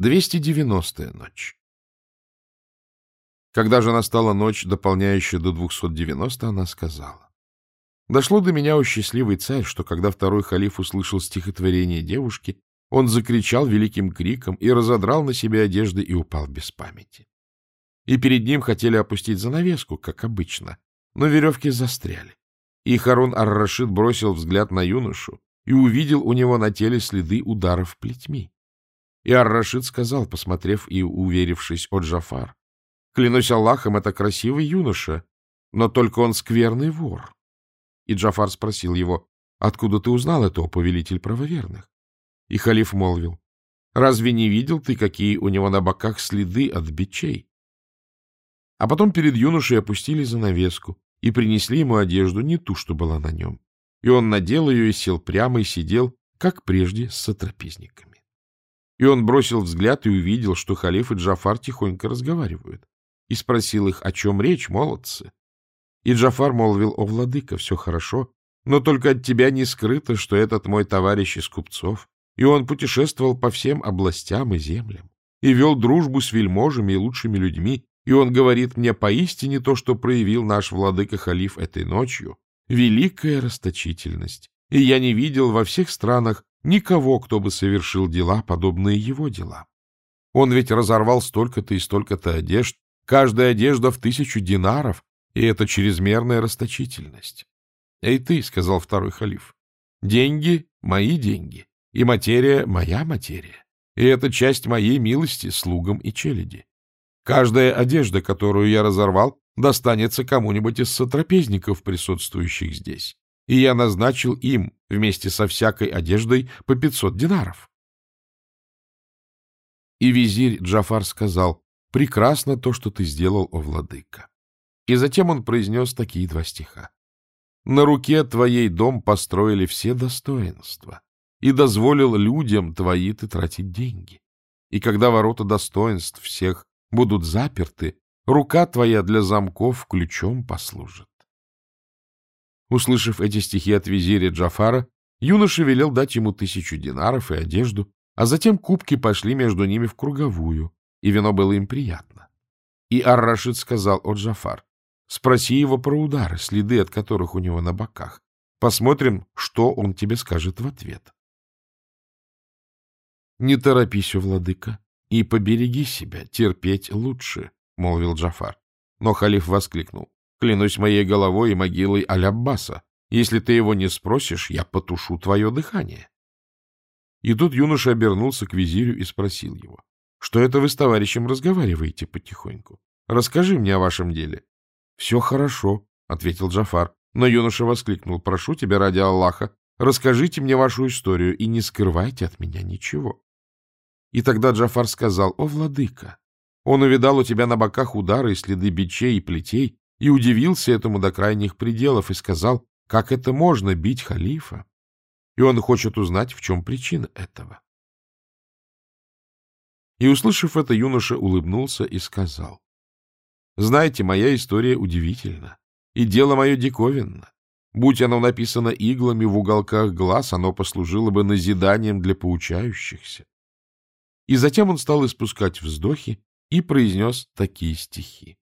290-я ночь. Когда же настала ночь, дополняющая до 290, она сказала. Дошло до меня, о счастливый царь, что когда второй халиф услышал стихотворение девушки, он закричал великим криком и разодрал на себе одежды и упал без памяти. И перед ним хотели опустить занавеску, как обычно, но веревки застряли. И Харун ар-Рашид бросил взгляд на юношу и увидел у него на теле следы ударов плетьми. И Ар-Рашид сказал, посмотрев и уверившись от Джафар, «Клянусь Аллахом, это красивый юноша, но только он скверный вор». И Джафар спросил его, «Откуда ты узнал это, повелитель правоверных?» И халиф молвил, «Разве не видел ты, какие у него на боках следы от бичей?» А потом перед юношей опустили занавеску и принесли ему одежду, не ту, что была на нем. И он надел ее и сел прямо и сидел, как прежде, с сотрапезниками. И он бросил взгляд и увидел, что халиф и Джафар тихонько разговаривают. И спросил их, о чем речь, молодцы. И Джафар молвил, о, владыка, все хорошо, но только от тебя не скрыто, что этот мой товарищ из купцов, и он путешествовал по всем областям и землям, и вел дружбу с вельможами и лучшими людьми, и он говорит мне поистине то, что проявил наш владыка-халиф этой ночью, великая расточительность, и я не видел во всех странах никого, кто бы совершил дела, подобные его делам. Он ведь разорвал столько-то и столько-то одежд, каждая одежда в тысячу динаров, и это чрезмерная расточительность. — Эй ты, — сказал второй халиф, — деньги — мои деньги, и материя — моя материя, и это часть моей милости слугам и челяди. Каждая одежда, которую я разорвал, достанется кому-нибудь из сотрапезников, присутствующих здесь и я назначил им вместе со всякой одеждой по пятьсот динаров. И визирь Джафар сказал, «Прекрасно то, что ты сделал, о владыка». И затем он произнес такие два стиха. «На руке твоей дом построили все достоинства, и дозволил людям твои ты тратить деньги. И когда ворота достоинств всех будут заперты, рука твоя для замков ключом послужит. Услышав эти стихи от визиря Джафара, юноша велел дать ему тысячу динаров и одежду, а затем кубки пошли между ними в круговую, и вино было им приятно. И Ар-Рашид сказал о Джафар, спроси его про удары, следы от которых у него на боках. Посмотрим, что он тебе скажет в ответ. — Не торопись, владыка, и побереги себя, терпеть лучше, — молвил Джафар. Но халиф воскликнул. Клянусь моей головой и могилой Аль-Аббаса. Если ты его не спросишь, я потушу твое дыхание. И тут юноша обернулся к визирю и спросил его. — Что это вы с товарищем разговариваете потихоньку? Расскажи мне о вашем деле. — Все хорошо, — ответил Джафар. Но юноша воскликнул. — Прошу тебя ради Аллаха, расскажите мне вашу историю и не скрывайте от меня ничего. И тогда Джафар сказал, — О, владыка, он увидал у тебя на боках удары и следы бичей и плетей, и удивился этому до крайних пределов и сказал, как это можно бить халифа, и он хочет узнать, в чем причина этого. И, услышав это, юноша улыбнулся и сказал, «Знаете, моя история удивительна, и дело мое диковинно. Будь оно написано иглами в уголках глаз, оно послужило бы назиданием для поучающихся». И затем он стал испускать вздохи и произнес такие стихи.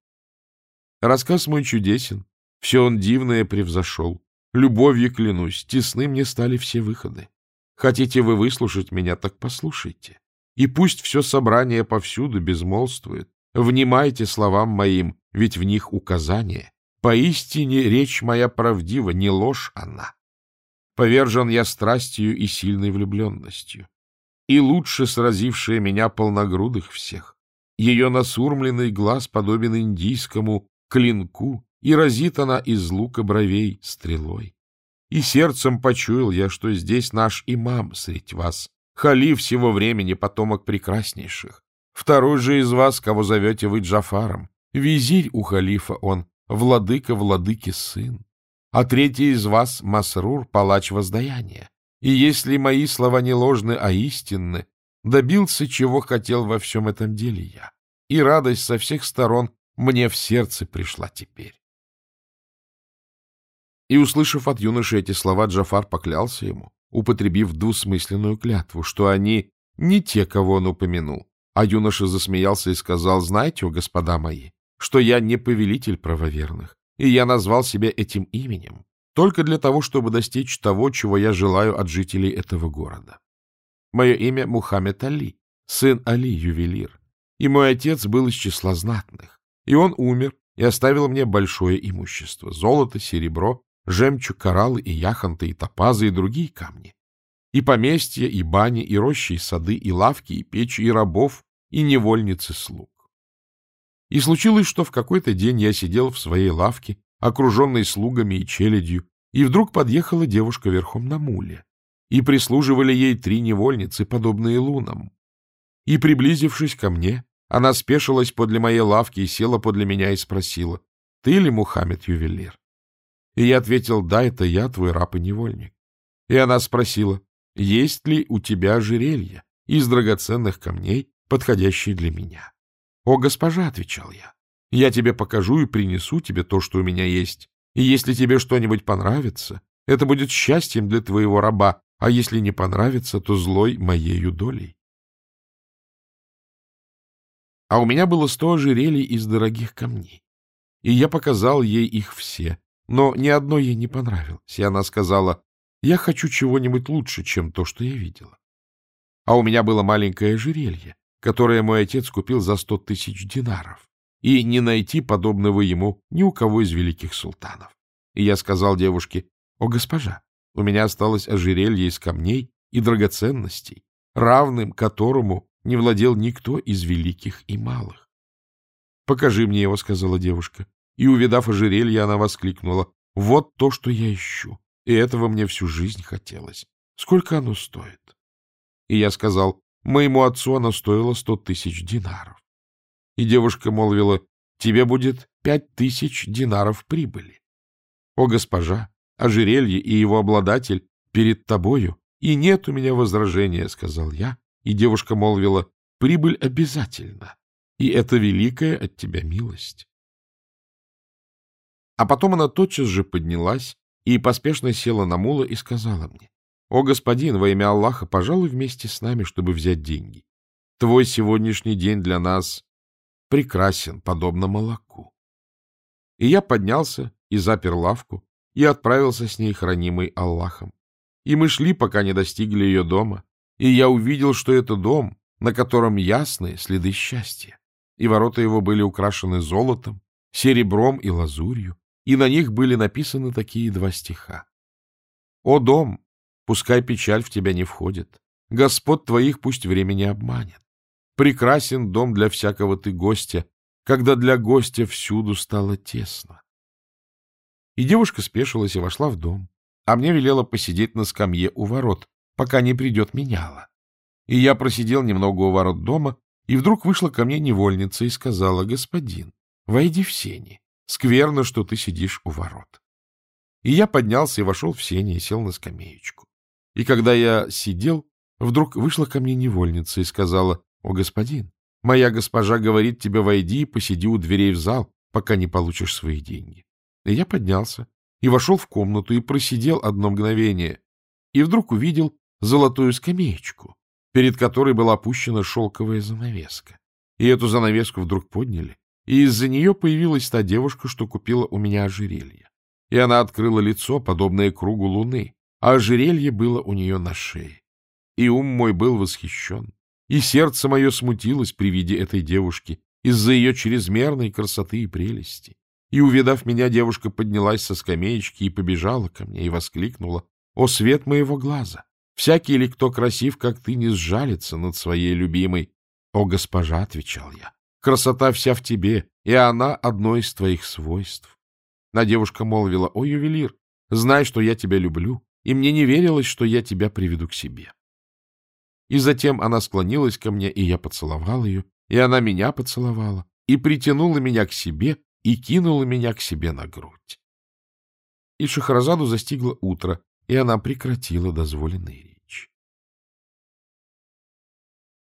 Рассказ мой чудесен, все он дивное превзошел. Любовью клянусь, тесны мне стали все выходы. Хотите вы выслушать меня, так послушайте. И пусть все собрание повсюду безмолвствует. Внимайте словам моим, ведь в них указание. Поистине речь моя правдива, не ложь она. Повержен я страстью и сильной влюбленностью. И лучше сразившая меня полногрудых всех. Ее насурмленный глаз подобен индийскому, клинку, и разит она из лука бровей стрелой. И сердцем почуял я, что здесь наш имам средь вас, халиф всего времени, потомок прекраснейших. Второй же из вас, кого зовете вы Джафаром, визирь у халифа он, владыка владыки сын. А третий из вас — Масрур, палач воздаяния. И если мои слова не ложны, а истинны, добился, чего хотел во всем этом деле я. И радость со всех сторон мне в сердце пришла теперь. И, услышав от юноши эти слова, Джафар поклялся ему, употребив двусмысленную клятву, что они не те, кого он упомянул, А юноша засмеялся и сказал, знаете, о господа мои, что я не повелитель правоверных, и я назвал себя этим именем только для того, чтобы достичь того, чего я желаю от жителей этого города. Мое имя Мухаммед Али, сын Али, ювелир, и мой отец был из числа знатных, и он умер и оставил мне большое имущество — золото, серебро, жемчуг, кораллы и яхонты, и топазы, и другие камни, и поместья, и бани, и рощи, и сады, и лавки, и печи, и рабов, и невольницы слуг. И случилось, что в какой-то день я сидел в своей лавке, окруженной слугами и челядью, и вдруг подъехала девушка верхом на муле, и прислуживали ей три невольницы, подобные лунам. И, приблизившись ко мне, она спешилась подле моей лавки и села подле меня и спросила, «Ты ли Мухаммед ювелир?» И я ответил, «Да, это я, твой раб и невольник». И она спросила, «Есть ли у тебя ожерелье из драгоценных камней, подходящие для меня?» «О, госпожа», — отвечал я, — «я тебе покажу и принесу тебе то, что у меня есть. И если тебе что-нибудь понравится, это будет счастьем для твоего раба, а если не понравится, то злой моею долей». А у меня было сто ожерелий из дорогих камней, и я показал ей их все, но ни одно ей не понравилось, и она сказала, «Я хочу чего-нибудь лучше, чем то, что я видела». А у меня было маленькое ожерелье, которое мой отец купил за сто тысяч динаров, и не найти подобного ему ни у кого из великих султанов. И я сказал девушке, «О, госпожа, у меня осталось ожерелье из камней и драгоценностей, равным которому не владел никто из великих и малых. «Покажи мне его», — сказала девушка. И, увидав ожерелье, она воскликнула. «Вот то, что я ищу, и этого мне всю жизнь хотелось. Сколько оно стоит?» И я сказал, Моему отцу оно стоило сто тысяч динаров. И девушка молвила, тебе будет пять тысяч динаров прибыли. О, госпожа, ожерелье и его обладатель перед тобою, и нет у меня возражения, — сказал я. И девушка молвила, прибыль обязательно, и это великая от тебя милость. А потом она тотчас же поднялась и поспешно села на мула и сказала мне, «О, господин, во имя Аллаха, пожалуй, вместе с нами, чтобы взять деньги. Твой сегодняшний день для нас прекрасен, подобно молоку». И я поднялся и запер лавку, и отправился с ней, хранимый Аллахом. И мы шли, пока не достигли ее дома, и я увидел, что это дом, на котором ясные следы счастья, и ворота его были украшены золотом, серебром и лазурью, и на них были написаны такие два стиха. «О дом, Пускай печаль в тебя не входит. Господ твоих пусть время не обманет. Прекрасен дом для всякого ты гостя, когда для гостя всюду стало тесно. И девушка спешилась и вошла в дом, а мне велела посидеть на скамье у ворот, пока не придет меняла. И я просидел немного у ворот дома, и вдруг вышла ко мне невольница и сказала, «Господин, войди в сени. Скверно, что ты сидишь у ворот». И я поднялся и вошел в сени и сел на скамеечку. И когда я сидел, вдруг вышла ко мне невольница и сказала, «О, господин, моя госпожа говорит тебе, войди и посиди у дверей в зал, пока не получишь свои деньги». И я поднялся и вошел в комнату и просидел одно мгновение, и вдруг увидел золотую скамеечку, перед которой была опущена шелковая занавеска. И эту занавеску вдруг подняли, и из-за нее появилась та девушка, что купила у меня ожерелье. И она открыла лицо, подобное кругу луны, а ожерелье было у нее на шее. И ум мой был восхищен, и сердце мое смутилось при виде этой девушки из-за ее чрезмерной красоты и прелести. И, увидав меня, девушка поднялась со скамеечки и побежала ко мне и воскликнула, «О, свет моего глаза! Всякий ли кто красив, как ты, не сжалится над своей любимой?» «О, госпожа!» — отвечал я. «Красота вся в тебе, и она одно из твоих свойств». На девушка молвила, «О, ювелир, знай, что я тебя люблю, и мне не верилось, что я тебя приведу к себе. И затем она склонилась ко мне, и я поцеловал ее, и она меня поцеловала, и притянула меня к себе, и кинула меня к себе на грудь. И Шахразаду застигло утро, и она прекратила дозволенные